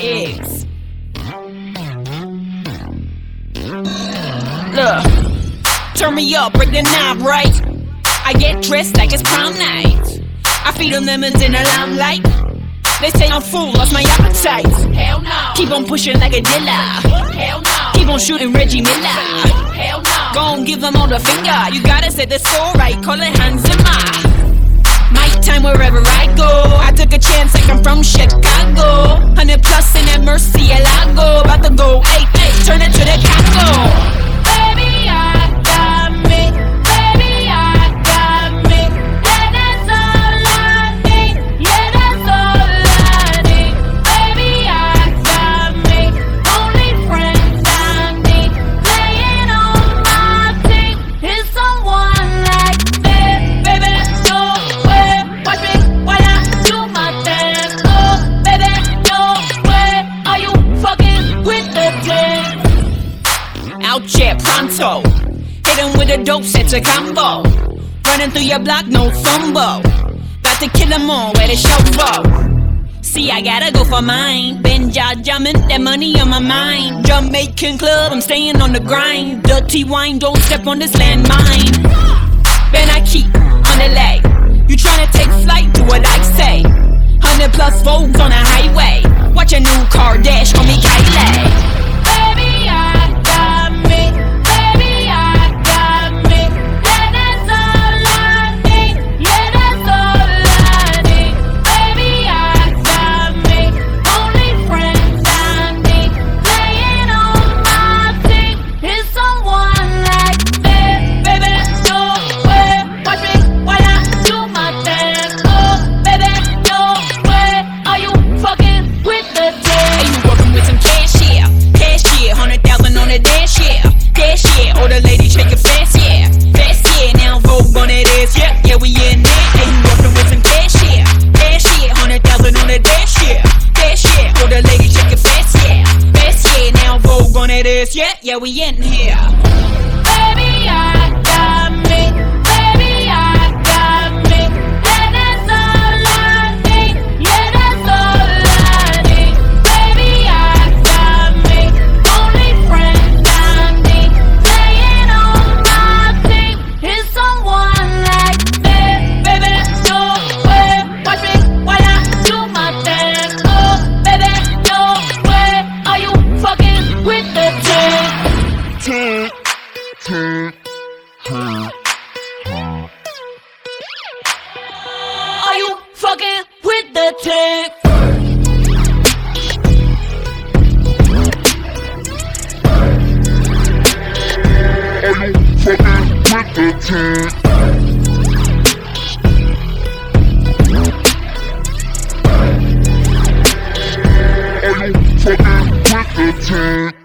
eggs. Look, turn me up, break the knob right. I get dressed like it's prom night. I feed them lemons in the limelight. They say I'm full, lost my appetite. Hell no. Keep on pushing like a dilla. Hell no. Keep on shooting Reggie Miller. Hell no. Gon' give them all the finger. You gotta say this alright, call it Hans Zimmer my time wherever I go. I took a chance like I'm from Chicago. Hundred. Out here pronto. Hit him with a dope, set a combo. Running through your block, no fumble. About to kill 'em all, where the show go. See, I gotta go for mine. Been jaw jumping, that money on my mind. Jamaican club, I'm staying on the grind. Dirty wine, don't step on this landmine. Ben I keep on the leg. You tryna take flight, do what I say. Hundred plus Vogues on the highway. Ass, yeah. Yeah, we in here. Baby, I fucking with the team? Are you fucking with the team? Are you fucking with the team?